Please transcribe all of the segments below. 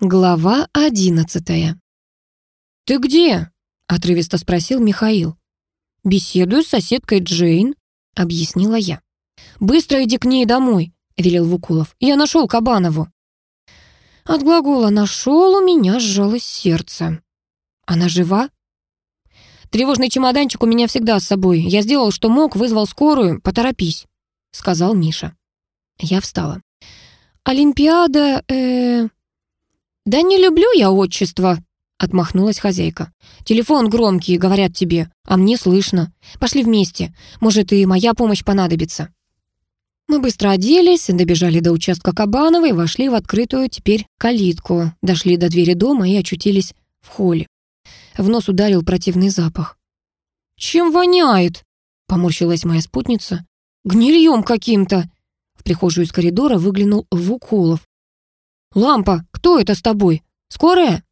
Глава одиннадцатая. «Ты где?» — отрывисто спросил Михаил. «Беседую с соседкой Джейн», — объяснила я. «Быстро иди к ней домой», — велел Вукулов. «Я нашел Кабанову». От глагола «нашел» у меня сжалось сердце. «Она жива?» «Тревожный чемоданчик у меня всегда с собой. Я сделал, что мог, вызвал скорую. Поторопись», — сказал Миша. Я встала. «Олимпиада, э, «Да не люблю я отчество», — отмахнулась хозяйка. «Телефон громкий, говорят тебе, а мне слышно. Пошли вместе, может, и моя помощь понадобится». Мы быстро оделись, добежали до участка Кабановой, вошли в открытую теперь калитку, дошли до двери дома и очутились в холле. В нос ударил противный запах. «Чем воняет?» — поморщилась моя спутница. «Гнильем каким-то!» В прихожую из коридора выглянул Вуколов. «Лампа, кто это с тобой? Скорая?»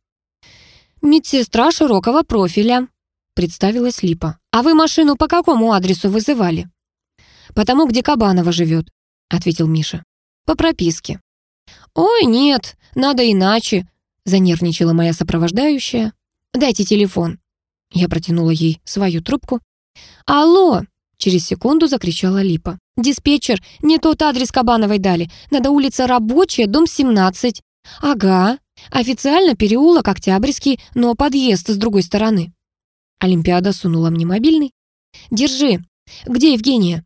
«Медсестра широкого профиля», — представилась Липа. «А вы машину по какому адресу вызывали?» «По тому, где Кабанова живет», — ответил Миша. «По прописке». «Ой, нет, надо иначе», — занервничала моя сопровождающая. «Дайте телефон». Я протянула ей свою трубку. «Алло!» — через секунду закричала Липа. «Диспетчер, не тот адрес Кабановой дали. Надо улица Рабочая, дом 17». «Ага. Официально переулок Октябрьский, но подъезд с другой стороны». Олимпиада сунула мне мобильный. «Держи. Где Евгения?»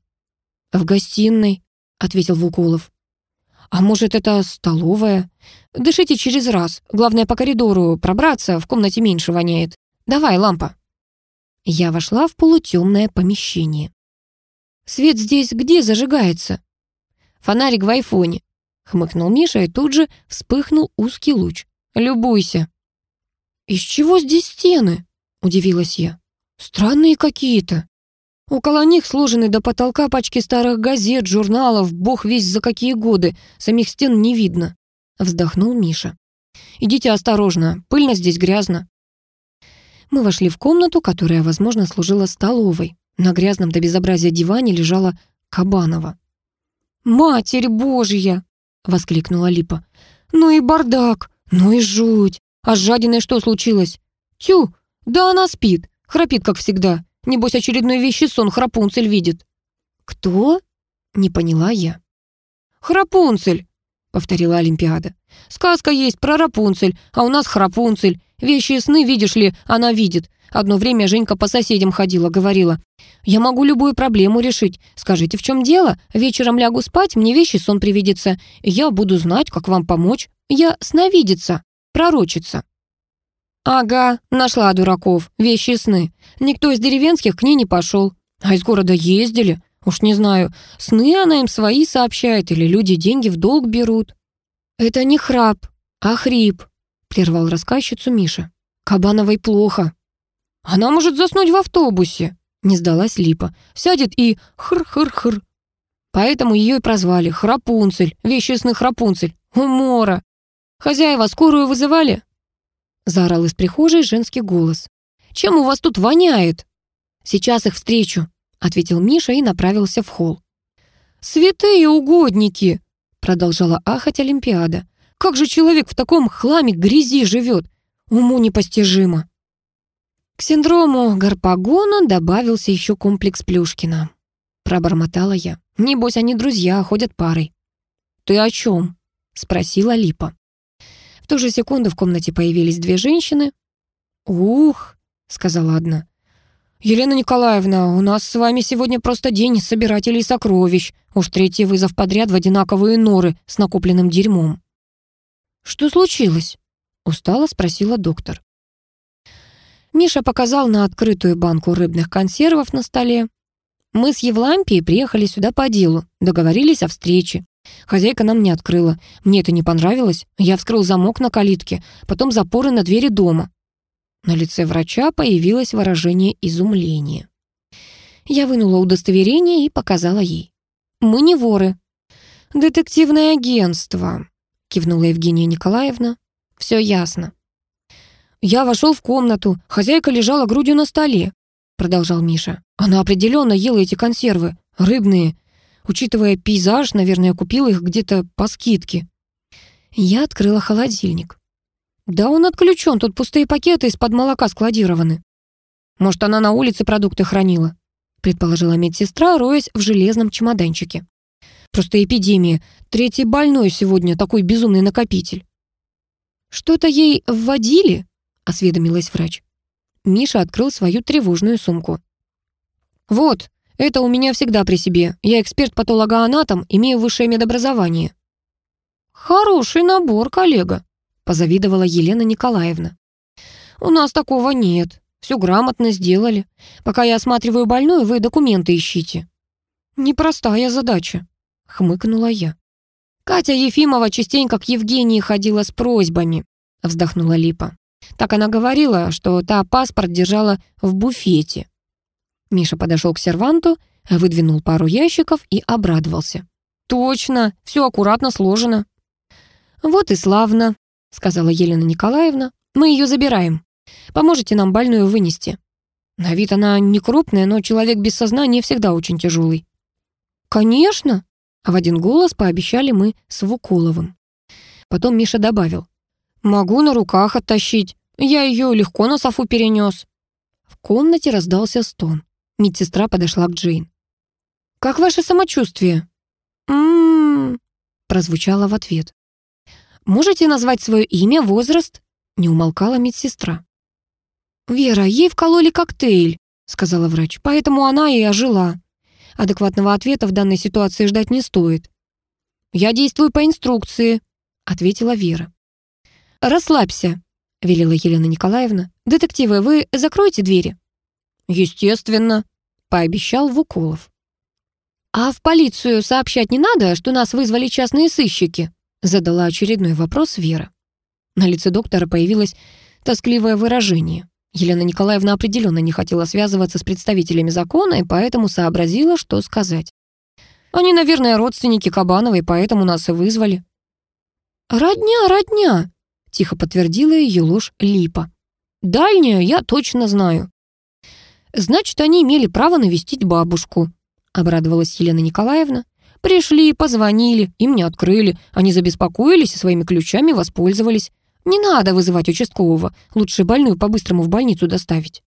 «В гостиной», — ответил Вуколов. «А может, это столовая? Дышите через раз. Главное, по коридору пробраться, в комнате меньше воняет. Давай, лампа». Я вошла в полутемное помещение. Свет здесь где зажигается?» «Фонарик в айфоне», — хмыкнул Миша, и тут же вспыхнул узкий луч. «Любуйся». «Из чего здесь стены?» — удивилась я. «Странные какие-то». Около них сложены до потолка пачки старых газет, журналов, бог весь за какие годы. Самих стен не видно. Вздохнул Миша. «Идите осторожно, пыльно здесь, грязно». Мы вошли в комнату, которая, возможно, служила столовой. На грязном до безобразия диване лежала Кабанова. «Матерь Божья!» — воскликнула Липа. «Ну и бардак! Ну и жуть! А с жадиной что случилось? Тю! Да она спит, храпит, как всегда. Небось, очередной вещий сон Храпунцель видит». «Кто?» — не поняла я. «Храпунцель!» — повторила Олимпиада. «Сказка есть про Рапунцель, а у нас Храпунцель. Вещи сны, видишь ли, она видит. Одно время Женька по соседям ходила, говорила, «Я могу любую проблему решить. Скажите, в чем дело? Вечером лягу спать, мне вещи сон привидится. Я буду знать, как вам помочь. Я сновидица, пророчица». «Ага, нашла дураков, вещи сны. Никто из деревенских к ней не пошел. А из города ездили. Уж не знаю, сны она им свои сообщает или люди деньги в долг берут». «Это не храп, а хрип», — прервал рассказчицу Миша. «Кабановой плохо». «Она может заснуть в автобусе», — не сдалась Липа. «Сядет и хр-хр-хр». Поэтому ее и прозвали Храпунцель, вещественный Храпунцель. Умора. Хозяева скорую вызывали?» Заорал из прихожей женский голос. «Чем у вас тут воняет?» «Сейчас их встречу», — ответил Миша и направился в холл. «Святые угодники!» — продолжала ахать Олимпиада. «Как же человек в таком хламе грязи живет? Уму непостижимо!» К синдрому Гарпагона добавился еще комплекс Плюшкина. Пробормотала я. Небось, они друзья, ходят парой. «Ты о чем?» — спросила Липа. В ту же секунду в комнате появились две женщины. «Ух!» — сказала одна. «Елена Николаевна, у нас с вами сегодня просто день собирателей сокровищ. Уж третий вызов подряд в одинаковые норы с накопленным дерьмом». «Что случилось?» — устало спросила доктор. Миша показал на открытую банку рыбных консервов на столе. Мы с Евлампией приехали сюда по делу, договорились о встрече. Хозяйка нам не открыла. Мне это не понравилось. Я вскрыл замок на калитке, потом запоры на двери дома. На лице врача появилось выражение изумления. Я вынула удостоверение и показала ей. «Мы не воры». «Детективное агентство», — кивнула Евгения Николаевна. «Все ясно. «Я вошел в комнату, хозяйка лежала грудью на столе», продолжал Миша. «Она определенно ела эти консервы, рыбные. Учитывая пейзаж, наверное, купила их где-то по скидке». Я открыла холодильник. Да он отключен, тут пустые пакеты из-под молока складированы. Может, она на улице продукты хранила, предположила медсестра, роясь в железном чемоданчике. Просто эпидемия. Третий больной сегодня, такой безумный накопитель. «Что-то ей вводили?» — осведомилась врач. Миша открыл свою тревожную сумку. «Вот, это у меня всегда при себе. Я эксперт-патологоанатом, имею высшее медобразование». «Хороший набор, коллега», — позавидовала Елена Николаевна. «У нас такого нет. Все грамотно сделали. Пока я осматриваю больную, вы документы ищите». «Непростая задача», — хмыкнула я. «Катя Ефимова частенько к Евгении ходила с просьбами», — вздохнула Липа. Так она говорила, что та паспорт держала в буфете. Миша подошел к серванту, выдвинул пару ящиков и обрадовался. «Точно, все аккуратно сложено». «Вот и славно», — сказала Елена Николаевна. «Мы ее забираем. Поможете нам больную вынести». На вид она не крупная, но человек без сознания всегда очень тяжелый. «Конечно», — в один голос пообещали мы с Вукуловым. Потом Миша добавил. «Могу на руках оттащить. Я ее легко на софу перенес». В комнате раздался стон. Медсестра подошла к Джейн. «Как ваше самочувствие?» «М-м-м», прозвучало в ответ. «Можете назвать свое имя, возраст?» Не умолкала медсестра. «Вера, ей вкололи коктейль», сказала врач, «поэтому она и ожила. Адекватного ответа в данной ситуации ждать не стоит». «Я действую по инструкции», ответила Вера. «Расслабься», — велела Елена Николаевна. «Детективы, вы закроете двери?» «Естественно», — пообещал Вуколов. «А в полицию сообщать не надо, что нас вызвали частные сыщики?» — задала очередной вопрос Вера. На лице доктора появилось тоскливое выражение. Елена Николаевна определенно не хотела связываться с представителями закона и поэтому сообразила, что сказать. «Они, наверное, родственники Кабановой, поэтому нас и вызвали». «Родня, родня!» — тихо подтвердила ее ложь Липа. «Дальнюю я точно знаю». «Значит, они имели право навестить бабушку», — обрадовалась Елена Николаевна. «Пришли, позвонили, им не открыли. Они забеспокоились и своими ключами воспользовались. Не надо вызывать участкового. Лучше больную по-быстрому в больницу доставить».